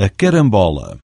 a carambola.